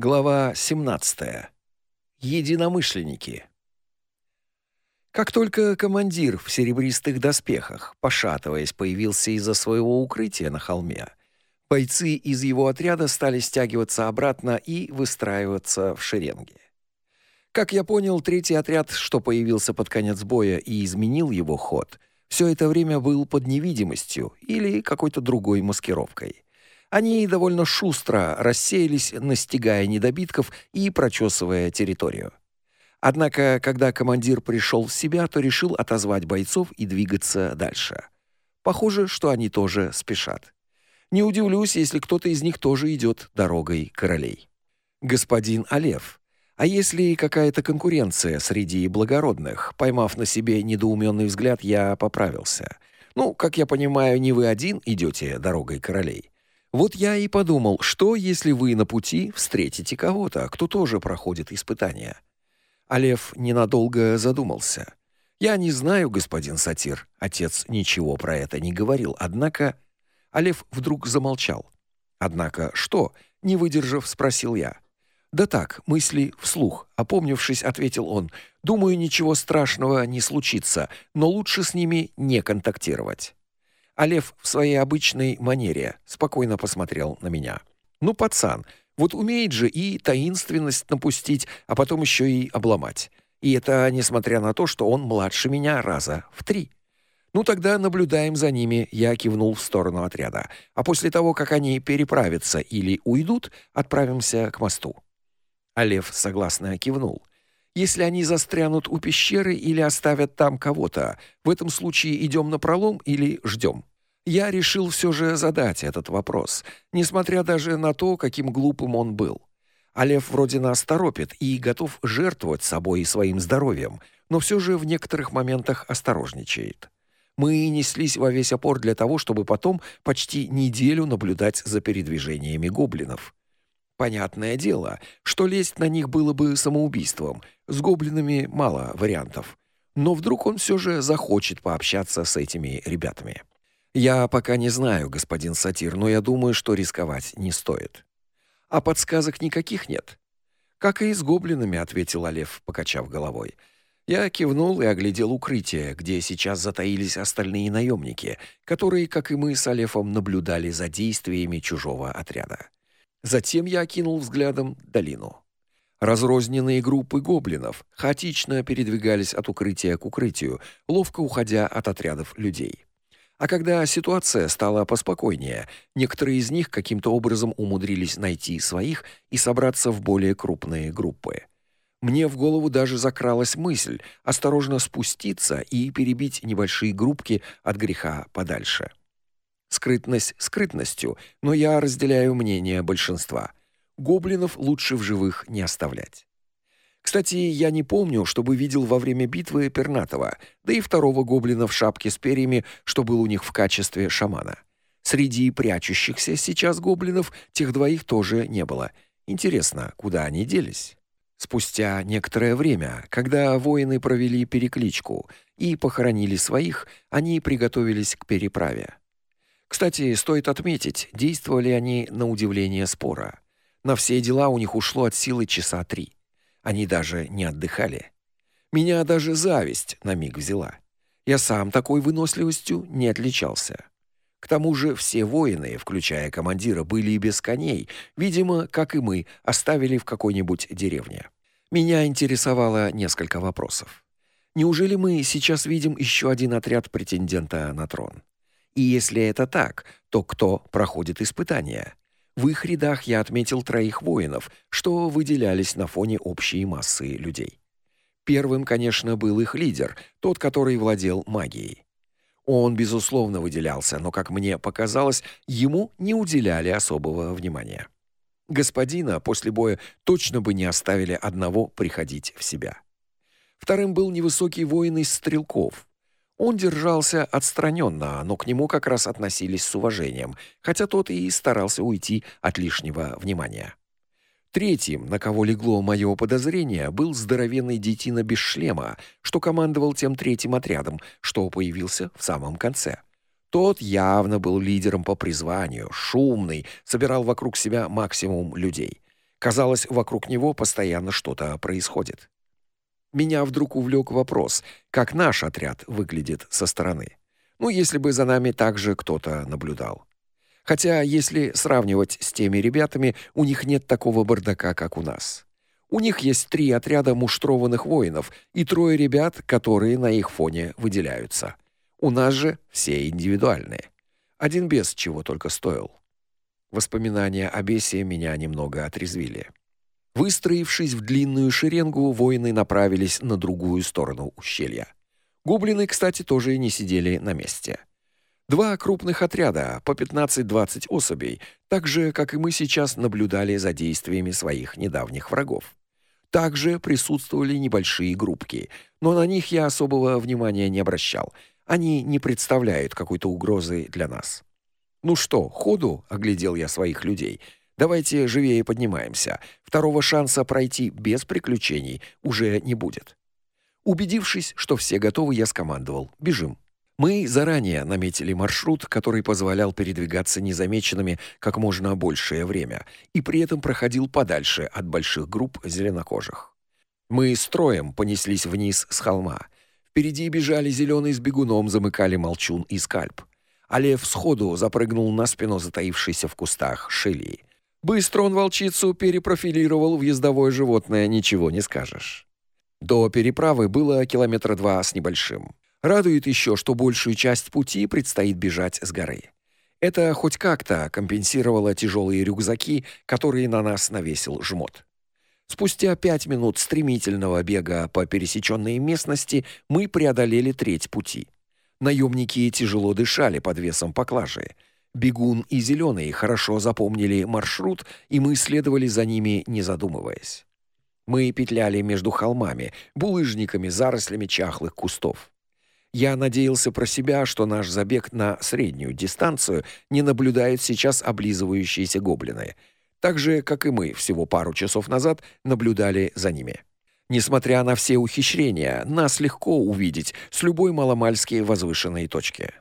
Глава 17. Единомышленники. Как только командир в серебристых доспехах, пошатываясь, появился из-за своего укрытия на холме, бойцы из его отряда стали стягиваться обратно и выстраиваться в шеренги. Как я понял, третий отряд, что появился под конец боя и изменил его ход, все это время был под невидимостью или какой-то другой маскировкой. Они довольно шустро рассеялись, настигая недобитков и прочесывая территорию. Однако, когда командир пришел в себя, то решил отозвать бойцов и двигаться дальше. Похоже, что они тоже спешат. Не удивлюсь, если кто-то из них тоже идет дорогой королей. Господин Алев, а если какая-то конкуренция среди благородных? Поймав на себе недоуменный взгляд, я поправился. Ну, как я понимаю, не вы один идете дорогой королей. Вот я и подумал, что если вы на пути встретите кого-то, кто тоже проходит испытания. Алев ненадолго задумался. Я не знаю, господин сатир, отец ничего про это не говорил, однако Алев вдруг замолчал. Однако что? Не выдержав, спросил я. Да так, мысли вслух, опомнившись, ответил он: "Думаю, ничего страшного не случится, но лучше с ними не контактировать". А Лев в своей обычной манере спокойно посмотрел на меня. Ну, пацан, вот умеет же и таинственность напустить, а потом еще и обломать. И это несмотря на то, что он младше меня раза в три. Ну тогда наблюдаем за ними, я кивнул в сторону отряда. А после того, как они переправятся или уйдут, отправимся к мосту. А Лев согласно кивнул. Если они застрянут у пещеры или оставят там кого-то, в этом случае идем на пролом или ждем я решил все же задать этот вопрос, несмотря даже на то, каким глупым он был. А лев вроде нас торопит и готов жертвовать собой и своим здоровьем, но все же в некоторых моментах осторожничает. Мы неслись во весь опор для того, чтобы потом почти неделю наблюдать за передвижениями гоблинов. Понятное дело, что лезть на них было бы самоубийством. С гоблинами мало вариантов. Но вдруг он все же захочет пообщаться с этими ребятами. Я пока не знаю, господин сатир, но я думаю, что рисковать не стоит. А подсказок никаких нет. Как и с гоблинами, ответил Олев, покачав головой. Я кивнул и оглядел укрытие, где сейчас затаились остальные наемники, которые, как и мы с Алефом, наблюдали за действиями чужого отряда. Затем я окинул взглядом долину. Разрозненные группы гоблинов хаотично передвигались от укрытия к укрытию, ловко уходя от отрядов людей. А когда ситуация стала поспокойнее, некоторые из них каким-то образом умудрились найти своих и собраться в более крупные группы. Мне в голову даже закралась мысль осторожно спуститься и перебить небольшие группки от греха подальше. Скрытность скрытностью, но я разделяю мнение большинства. Гоблинов лучше в живых не оставлять. Кстати, я не помню, чтобы видел во время битвы Пернатова, да и второго гоблина в шапке с перьями, что был у них в качестве шамана. Среди прячущихся сейчас гоблинов тех двоих тоже не было. Интересно, куда они делись? Спустя некоторое время, когда воины провели перекличку и похоронили своих, они приготовились к переправе. Кстати, стоит отметить, действовали они на удивление споро. На все дела у них ушло от силы часа три. Они даже не отдыхали. Меня даже зависть на миг взяла. Я сам такой выносливостью не отличался. К тому же все воины, включая командира, были и без коней, видимо, как и мы, оставили в какой-нибудь деревне. Меня интересовало несколько вопросов. Неужели мы сейчас видим еще один отряд претендента на трон? И если это так, то кто проходит испытания? В их рядах я отметил троих воинов, что выделялись на фоне общей массы людей. Первым, конечно, был их лидер, тот, который владел магией. Он безусловно выделялся, но, как мне показалось, ему не уделяли особого внимания. Господина после боя точно бы не оставили одного приходить в себя. Вторым был невысокий воин из стрелков, он держался отстраненно, но к нему как раз относились с уважением, хотя тот и старался уйти от лишнего внимания. Третьим, на кого легло мое подозрение, был здоровенный детина без шлема, что командовал тем третьим отрядом, что появился в самом конце. Тот явно был лидером по призванию, шумный, собирал вокруг себя максимум людей. Казалось, вокруг него постоянно что-то происходит. Меня вдруг увлек вопрос, как наш отряд выглядит со стороны. Ну, если бы за нами также кто-то наблюдал. Хотя, если сравнивать с теми ребятами, у них нет такого бардака, как у нас. У них есть три отряда муштрованных воинов и трое ребят, которые на их фоне выделяются. У нас же все индивидуальные. Один без чего только стоил. Воспоминания о бесе меня немного отрезвили. Выстроившись в длинную шеренгу, воины направились на другую сторону ущелья. Гоблины, кстати, тоже не сидели на месте. Два крупных отряда, по 15-20 особей, так же, как и мы сейчас, наблюдали за действиями своих недавних врагов. Также присутствовали небольшие группки, но на них я особого внимания не обращал. Они не представляют какой-то угрозы для нас. Ну что, ходу, оглядел я своих людей. Давайте живее поднимаемся. Второго шанса пройти без приключений уже не будет. Убедившись, что все готовы, я скомандовал: "Бежим". Мы заранее наметили маршрут, который позволял передвигаться незамеченными как можно большее время и при этом проходил подальше от больших групп зеленокожих. Мы строем понеслись вниз с холма. Впереди бежали зеленый с бегуном, замыкали молчун и скальп. А лев сходу запрыгнул на спину затаившейся в кустах шелии. Быстро он волчицу перепрофилировал в ездовое животное, ничего не скажешь. До переправы было километра два с небольшим. Радует еще, что большую часть пути предстоит бежать с горы. Это хоть как-то компенсировало тяжелые рюкзаки, которые на нас навесил жмот. Спустя пять минут стремительного бега по пересеченной местности мы преодолели треть пути. Наемники тяжело дышали под весом поклажи. Бегун и зеленый хорошо запомнили маршрут, и мы следовали за ними, не задумываясь. Мы петляли между холмами, булыжниками, зарослями чахлых кустов. Я надеялся про себя, что наш забег на среднюю дистанцию не наблюдают сейчас облизывающиеся гоблины, так же как и мы всего пару часов назад наблюдали за ними. Несмотря на все ухищрения, нас легко увидеть с любой маломальски возвышенной точки.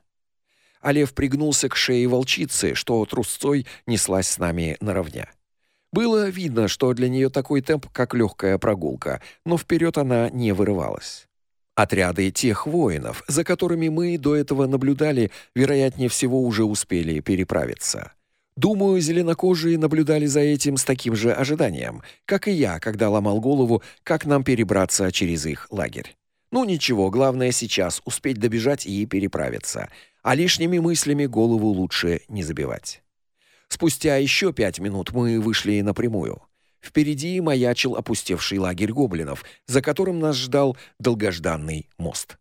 Алев пригнулся к шее волчицы, что трусцой неслась с нами наравне. Было видно, что для нее такой темп, как легкая прогулка, но вперед она не вырывалась. Отряды тех воинов, за которыми мы до этого наблюдали, вероятнее всего уже успели переправиться. Думаю, зеленокожие наблюдали за этим с таким же ожиданием, как и я, когда ломал голову, как нам перебраться через их лагерь. Ну ничего, главное сейчас успеть добежать и переправиться, а лишними мыслями голову лучше не забивать. Спустя еще пять минут мы вышли напрямую. Впереди маячил опустевший лагерь гоблинов, за которым нас ждал долгожданный мост.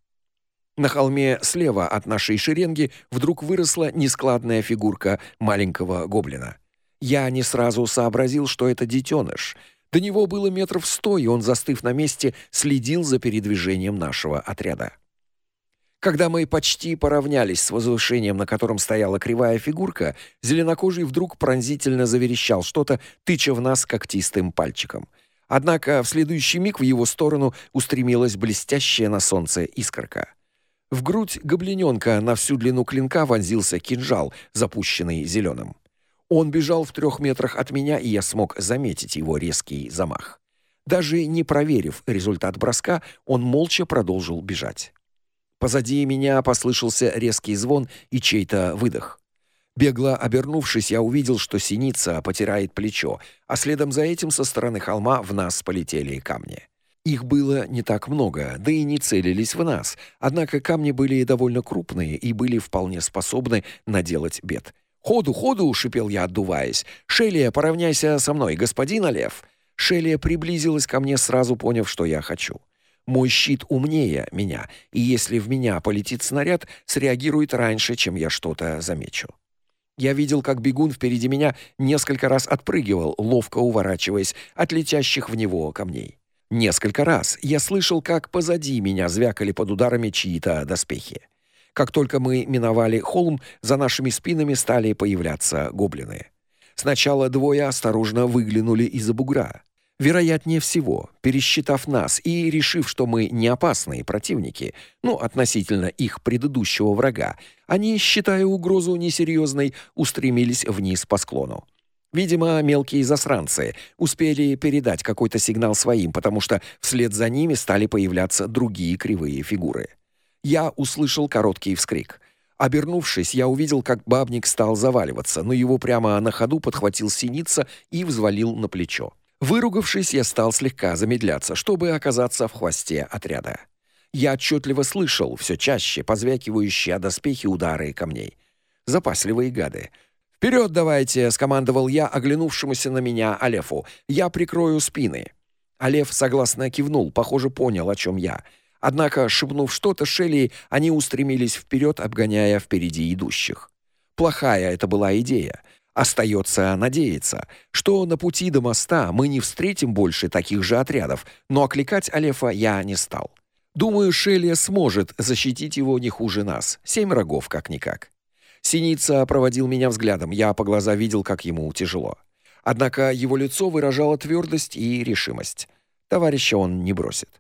На холме слева от нашей шеренги вдруг выросла нескладная фигурка маленького гоблина. Я не сразу сообразил, что это детеныш. До него было метров сто, и он, застыв на месте, следил за передвижением нашего отряда. Когда мы почти поравнялись с возвышением, на котором стояла кривая фигурка, зеленокожий вдруг пронзительно заверещал что-то, тыча в нас когтистым пальчиком. Однако в следующий миг в его сторону устремилась блестящая на солнце искорка. В грудь гоблиненка на всю длину клинка вонзился кинжал, запущенный зеленым. Он бежал в трех метрах от меня, и я смог заметить его резкий замах. Даже не проверив результат броска, он молча продолжил бежать. Позади меня послышался резкий звон и чей-то выдох. Бегло обернувшись, я увидел, что синица потирает плечо, а следом за этим со стороны холма в нас полетели камни. Их было не так много, да и не целились в нас. Однако камни были довольно крупные и были вполне способны наделать бед. "Ходу, ходу!" шипел я, отдуваясь. "Шелия, поравняйся со мной, господин Лев". Шелия приблизилась ко мне, сразу поняв, что я хочу. Мой щит умнее меня, и если в меня полетит снаряд, среагирует раньше, чем я что-то замечу. Я видел, как бегун впереди меня несколько раз отпрыгивал, ловко уворачиваясь от летящих в него камней. Несколько раз я слышал, как позади меня звякали под ударами чьи-то доспехи. Как только мы миновали холм, за нашими спинами стали появляться гоблины. Сначала двое осторожно выглянули из-за бугра. Вероятнее всего, пересчитав нас и решив, что мы не опасные противники, ну, относительно их предыдущего врага, они, считая угрозу несерьезной, устремились вниз по склону. Видимо, мелкие засранцы успели передать какой-то сигнал своим, потому что вслед за ними стали появляться другие кривые фигуры. Я услышал короткий вскрик. Обернувшись, я увидел, как бабник стал заваливаться, но его прямо на ходу подхватил синица и взвалил на плечо. Выругавшись, я стал слегка замедляться, чтобы оказаться в хвосте отряда. Я отчетливо слышал все чаще позвякивающие о доспехи удары камней. Запасливые гады. «Вперед давайте!» — скомандовал я оглянувшемуся на меня Алефу. «Я прикрою спины». Алеф согласно кивнул, похоже, понял, о чем я. Однако, шепнув что-то Шелли, они устремились вперед, обгоняя впереди идущих. Плохая это была идея. Остается надеяться, что на пути до моста мы не встретим больше таких же отрядов, но окликать Алефа я не стал. Думаю, Шелия сможет защитить его не хуже нас. Семь рогов как-никак. Синица проводил меня взглядом. Я по глаза видел, как ему тяжело. Однако его лицо выражало твердость и решимость. Товарища он не бросит.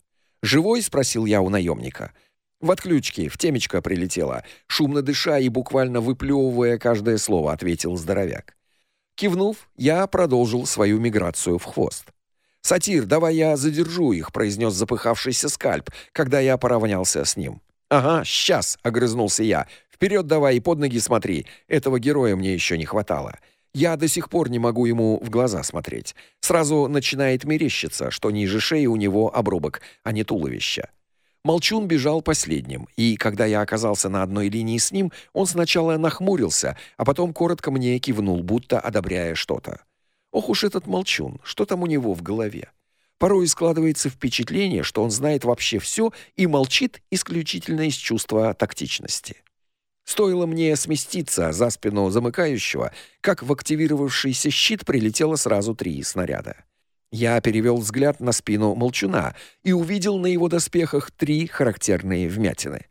«Живой?» — спросил я у наемника. В отключке, в темечко прилетело, шумно дыша и буквально выплевывая каждое слово, ответил здоровяк. Кивнув, я продолжил свою миграцию в хвост. «Сатир, давай я задержу их», — произнес запыхавшийся скальп, когда я поравнялся с ним. «Ага, сейчас», — огрызнулся я. «Вперед давай и под ноги смотри. Этого героя мне еще не хватало». Я до сих пор не могу ему в глаза смотреть. Сразу начинает мерещиться, что ниже шеи у него обрубок, а не туловище. Молчун бежал последним, и когда я оказался на одной линии с ним, он сначала нахмурился, а потом коротко мне кивнул, будто одобряя что-то. Ох уж этот Молчун, что там у него в голове? Порой складывается впечатление, что он знает вообще все и молчит исключительно из чувства тактичности. Стоило мне сместиться за спину замыкающего, как в активировавшийся щит прилетело сразу три снаряда. Я перевел взгляд на спину молчуна и увидел на его доспехах три характерные вмятины.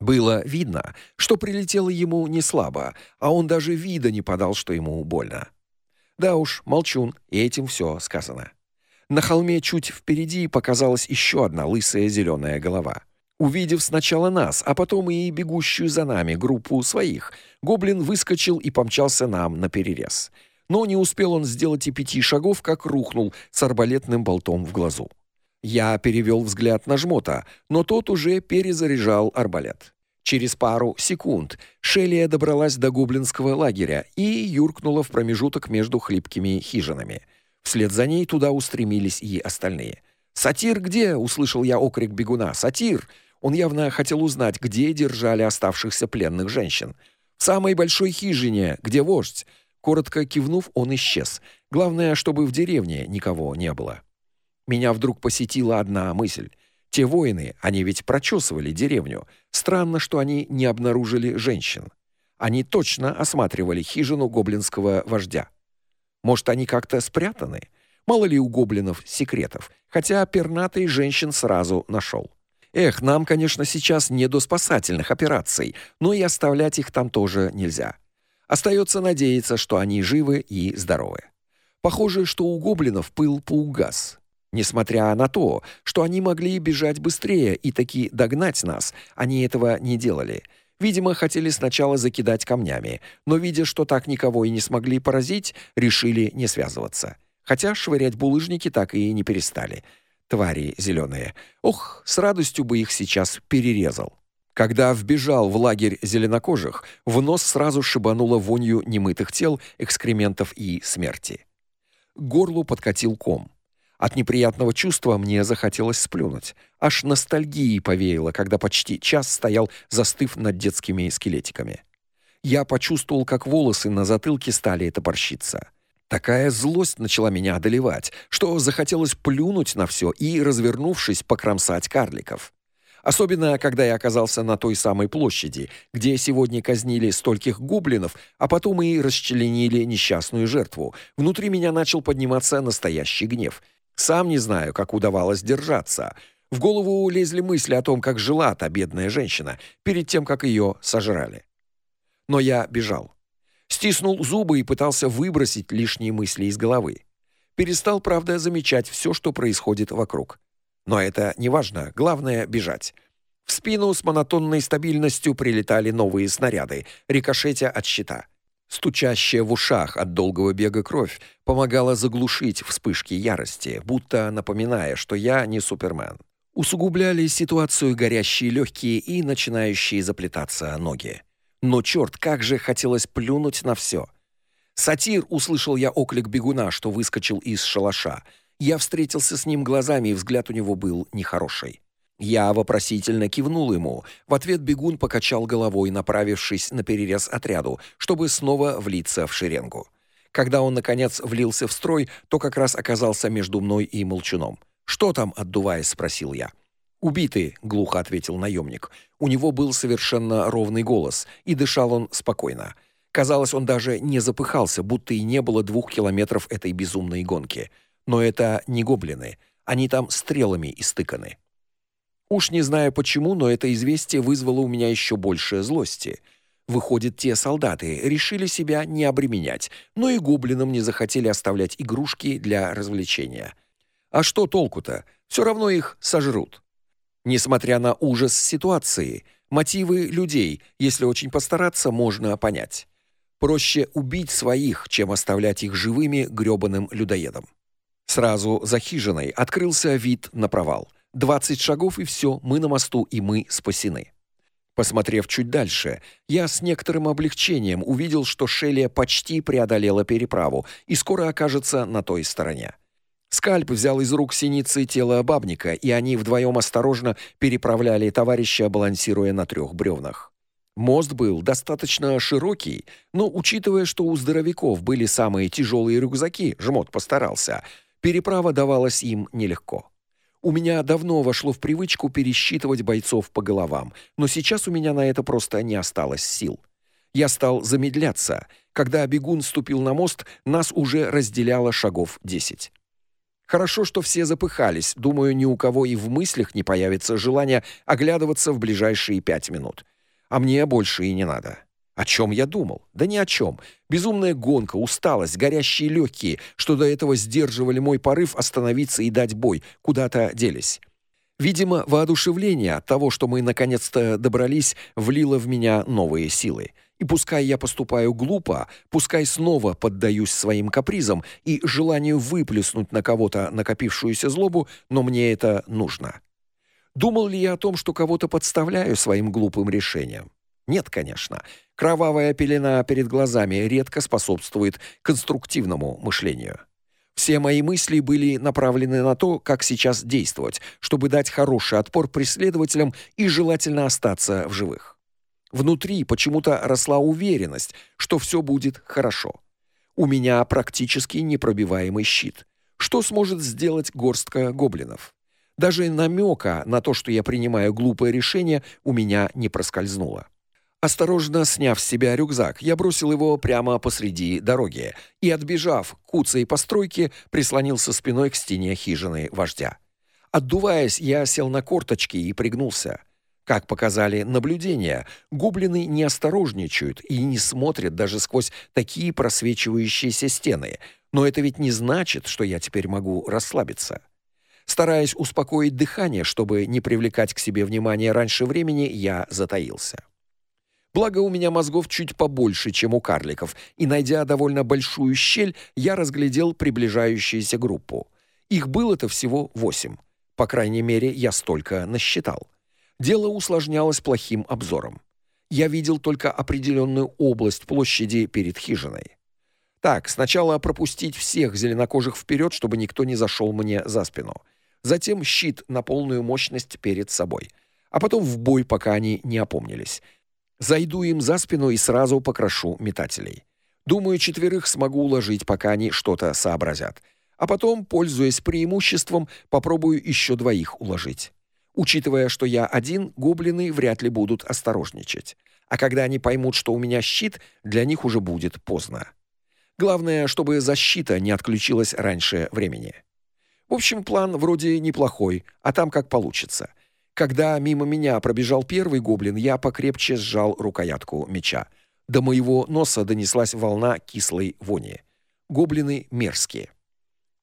Было видно, что прилетело ему не слабо, а он даже вида не подал, что ему больно. Да уж, молчун, и этим все сказано. На холме чуть впереди показалась еще одна лысая зеленая голова. Увидев сначала нас, а потом и бегущую за нами группу своих, гоблин выскочил и помчался нам на перерез но не успел он сделать и пяти шагов, как рухнул с арбалетным болтом в глазу. Я перевел взгляд на жмота, но тот уже перезаряжал арбалет. Через пару секунд Шелия добралась до гоблинского лагеря и юркнула в промежуток между хлипкими хижинами. Вслед за ней туда устремились и остальные. «Сатир где?» — услышал я окрик бегуна. «Сатир!» Он явно хотел узнать, где держали оставшихся пленных женщин. «В самой большой хижине, где вождь. Коротко кивнув, он исчез. Главное, чтобы в деревне никого не было. Меня вдруг посетила одна мысль. Те воины, они ведь прочесывали деревню. Странно, что они не обнаружили женщин. Они точно осматривали хижину гоблинского вождя. Может, они как-то спрятаны? Мало ли у гоблинов секретов, хотя пернатый женщин сразу нашел. Эх, нам, конечно, сейчас не до спасательных операций, но и оставлять их там тоже нельзя. Остается надеяться, что они живы и здоровы. Похоже, что у гоблинов пыл поугас. Несмотря на то, что они могли бежать быстрее и таки догнать нас, они этого не делали. Видимо, хотели сначала закидать камнями, но видя, что так никого и не смогли поразить, решили не связываться. Хотя швырять булыжники так и не перестали. Твари зеленые. Ох, с радостью бы их сейчас перерезал. Когда вбежал в лагерь зеленокожих, в нос сразу шибануло вонью немытых тел, экскрементов и смерти. Горлу подкатил ком. От неприятного чувства мне захотелось сплюнуть. Аж ностальгией повеяло, когда почти час стоял, застыв над детскими скелетиками. Я почувствовал, как волосы на затылке стали топорщиться. Такая злость начала меня одолевать, что захотелось плюнуть на все и, развернувшись, покромсать карликов. Особенно, когда я оказался на той самой площади, где сегодня казнили стольких гоблинов, а потом и расчленили несчастную жертву. Внутри меня начал подниматься настоящий гнев. Сам не знаю, как удавалось держаться. В голову лезли мысли о том, как жила та бедная женщина перед тем, как ее сожрали. Но я бежал. Стиснул зубы и пытался выбросить лишние мысли из головы. Перестал, правда, замечать все, что происходит вокруг. Но это не важно, главное бежать. В спину с монотонной стабильностью прилетали новые снаряды, рикошетя от щита. Стучащая в ушах от долгого бега кровь помогала заглушить вспышки ярости, будто напоминая, что я не Супермен. Усугубляли ситуацию горящие легкие и начинающие заплетаться ноги. Но черт, как же хотелось плюнуть на все. Сатир услышал я оклик бегуна, что выскочил из шалаша. Я встретился с ним глазами, и взгляд у него был нехороший. Я вопросительно кивнул ему. В ответ бегун покачал головой, направившись на перерез отряду, чтобы снова влиться в шеренгу. Когда он наконец влился в строй, то как раз оказался между мной и молчуном. "Что там?" отдуваясь, спросил я. "Убиты", глухо ответил наемник. У него был совершенно ровный голос, и дышал он спокойно. Казалось, он даже не запыхался, будто и не было двух километров этой безумной гонки. Но это не гоблины. Они там стрелами истыканы. Уж не знаю почему, но это известие вызвало у меня еще больше злости. Выходит, те солдаты решили себя не обременять, но и гоблинам не захотели оставлять игрушки для развлечения. А что толку-то? Все равно их сожрут. Несмотря на ужас ситуации, мотивы людей, если очень постараться, можно понять. Проще убить своих, чем оставлять их живыми грёбаным людоедом. Сразу за хижиной открылся вид на провал. 20 шагов и все, мы на мосту и мы спасены. Посмотрев чуть дальше, я с некоторым облегчением увидел, что Шелия почти преодолела переправу и скоро окажется на той стороне. Скальп взял из рук синицы тело бабника, и они вдвоем осторожно переправляли товарища, балансируя на трех бревнах. Мост был достаточно широкий, но учитывая, что у здоровяков были самые тяжелые рюкзаки, жмот постарался, переправа давалась им нелегко. У меня давно вошло в привычку пересчитывать бойцов по головам, но сейчас у меня на это просто не осталось сил. Я стал замедляться. Когда бегун ступил на мост, нас уже разделяло шагов десять. Хорошо, что все запыхались. Думаю, ни у кого и в мыслях не появится желание оглядываться в ближайшие пять минут. А мне больше и не надо. О чем я думал? Да ни о чем. Безумная гонка, усталость, горящие легкие, что до этого сдерживали мой порыв остановиться и дать бой, куда-то делись. Видимо, воодушевление от того, что мы наконец-то добрались, влило в меня новые силы. И пускай я поступаю глупо, пускай снова поддаюсь своим капризам и желанию выплеснуть на кого-то накопившуюся злобу, но мне это нужно. Думал ли я о том, что кого-то подставляю своим глупым решением? Нет, конечно. Кровавая пелена перед глазами редко способствует конструктивному мышлению. Все мои мысли были направлены на то, как сейчас действовать, чтобы дать хороший отпор преследователям и желательно остаться в живых. Внутри почему-то росла уверенность, что все будет хорошо. У меня практически непробиваемый щит. Что сможет сделать горстка гоблинов? Даже намека на то, что я принимаю глупое решение, у меня не проскользнуло. Осторожно сняв с себя рюкзак, я бросил его прямо посреди дороги и, отбежав к куцей постройке, прислонился спиной к стене хижины вождя. Отдуваясь, я сел на корточки и пригнулся. Как показали наблюдения, гоблины не осторожничают и не смотрят даже сквозь такие просвечивающиеся стены. Но это ведь не значит, что я теперь могу расслабиться. Стараясь успокоить дыхание, чтобы не привлекать к себе внимания раньше времени, я затаился. Благо у меня мозгов чуть побольше, чем у карликов, и найдя довольно большую щель, я разглядел приближающуюся группу. Их было-то всего восемь. По крайней мере, я столько насчитал. Дело усложнялось плохим обзором. Я видел только определенную область площади перед хижиной. Так, сначала пропустить всех зеленокожих вперед, чтобы никто не зашел мне за спину. Затем щит на полную мощность перед собой. А потом в бой, пока они не опомнились. Зайду им за спину и сразу покрошу метателей. Думаю, четверых смогу уложить, пока они что-то сообразят. А потом, пользуясь преимуществом, попробую еще двоих уложить. Учитывая, что я один, гоблины вряд ли будут осторожничать. А когда они поймут, что у меня щит, для них уже будет поздно. Главное, чтобы защита не отключилась раньше времени. В общем, план вроде неплохой, а там как получится. Когда мимо меня пробежал первый гоблин, я покрепче сжал рукоятку меча. До моего носа донеслась волна кислой вони. Гоблины мерзкие.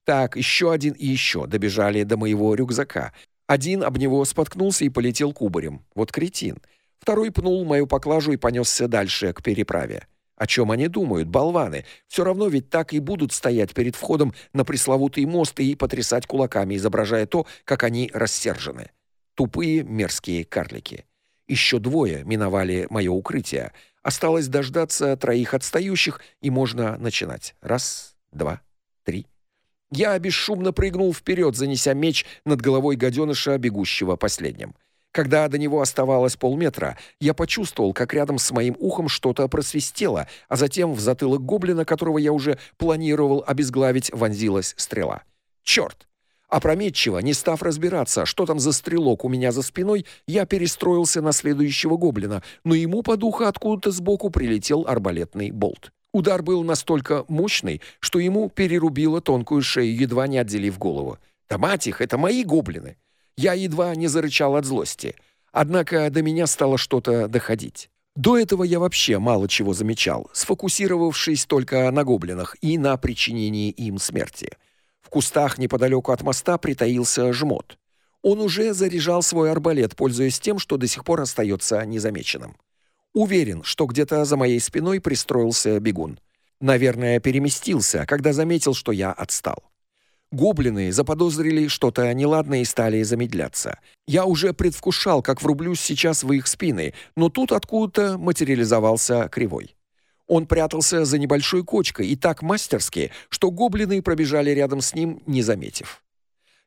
Так, еще один и еще добежали до моего рюкзака. Один об него споткнулся и полетел кубарем. Вот кретин. Второй пнул мою поклажу и понесся дальше к переправе. О чем они думают, болваны? Все равно ведь так и будут стоять перед входом на пресловутый мост и потрясать кулаками, изображая то, как они рассержены. Тупые мерзкие карлики. Еще двое миновали мое укрытие. Осталось дождаться троих отстающих, и можно начинать. Раз, два, три. Я бесшумно прыгнул вперед, занеся меч над головой гаденыша, бегущего последним. Когда до него оставалось полметра, я почувствовал, как рядом с моим ухом что-то просвистело, а затем в затылок гоблина, которого я уже планировал обезглавить, вонзилась стрела. Черт! Опрометчиво, не став разбираться, что там за стрелок у меня за спиной, я перестроился на следующего гоблина, но ему по духу откуда-то сбоку прилетел арбалетный болт. Удар был настолько мощный, что ему перерубило тонкую шею, едва не отделив голову. Да мать их, это мои гоблины. Я едва не зарычал от злости. Однако до меня стало что-то доходить. До этого я вообще мало чего замечал, сфокусировавшись только на гоблинах и на причинении им смерти. В кустах неподалеку от моста притаился жмот. Он уже заряжал свой арбалет, пользуясь тем, что до сих пор остается незамеченным. Уверен, что где-то за моей спиной пристроился бегун. Наверное, переместился, когда заметил, что я отстал. Гоблины заподозрили что-то неладное и стали замедляться. Я уже предвкушал, как врублюсь сейчас в их спины, но тут откуда-то материализовался Кривой. Он прятался за небольшой кочкой и так мастерски, что гоблины пробежали рядом с ним, не заметив.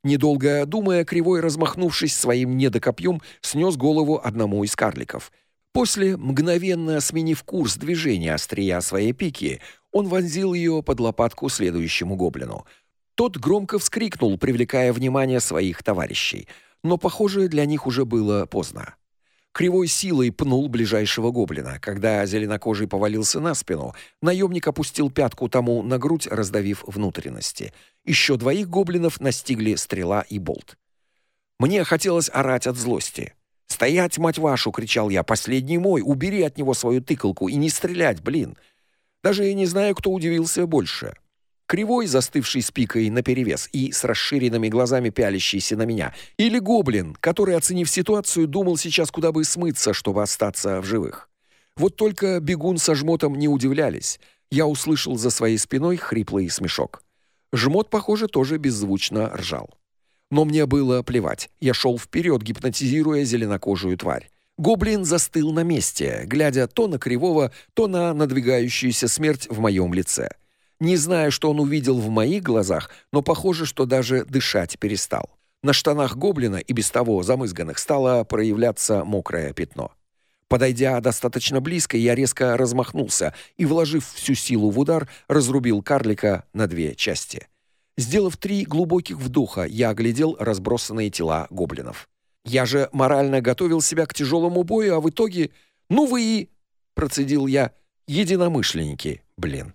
Недолго думая, Кривой, размахнувшись своим недокопьем, снес голову одному из карликов. После, мгновенно сменив курс движения острия своей пики, он вонзил ее под лопатку следующему гоблину — тот громко вскрикнул, привлекая внимание своих товарищей, но, похоже, для них уже было поздно. Кривой силой пнул ближайшего гоблина. Когда зеленокожий повалился на спину, наемник опустил пятку тому на грудь, раздавив внутренности. Еще двоих гоблинов настигли стрела и болт. Мне хотелось орать от злости. «Стоять, мать вашу!» — кричал я. «Последний мой! Убери от него свою тыкалку и не стрелять, блин!» Даже не знаю, кто удивился больше — Кривой, застывший с пикой наперевес и с расширенными глазами пялящийся на меня, или гоблин, который, оценив ситуацию, думал сейчас куда бы смыться, чтобы остаться в живых. Вот только бегун со жмотом не удивлялись. Я услышал за своей спиной хриплый смешок. Жмот, похоже, тоже беззвучно ржал. Но мне было плевать. Я шел вперед, гипнотизируя зеленокожую тварь. Гоблин застыл на месте, глядя то на Кривого, то на надвигающуюся смерть в моем лице. Не знаю, что он увидел в моих глазах, но похоже, что даже дышать перестал. На штанах гоблина и без того замызганных стало проявляться мокрое пятно. Подойдя достаточно близко, я резко размахнулся и, вложив всю силу в удар, разрубил карлика на две части. Сделав три глубоких вдоха, я оглядел разбросанные тела гоблинов. Я же морально готовил себя к тяжелому бою, а в итоге, ну вы и, процедил я, единомышленники, блин.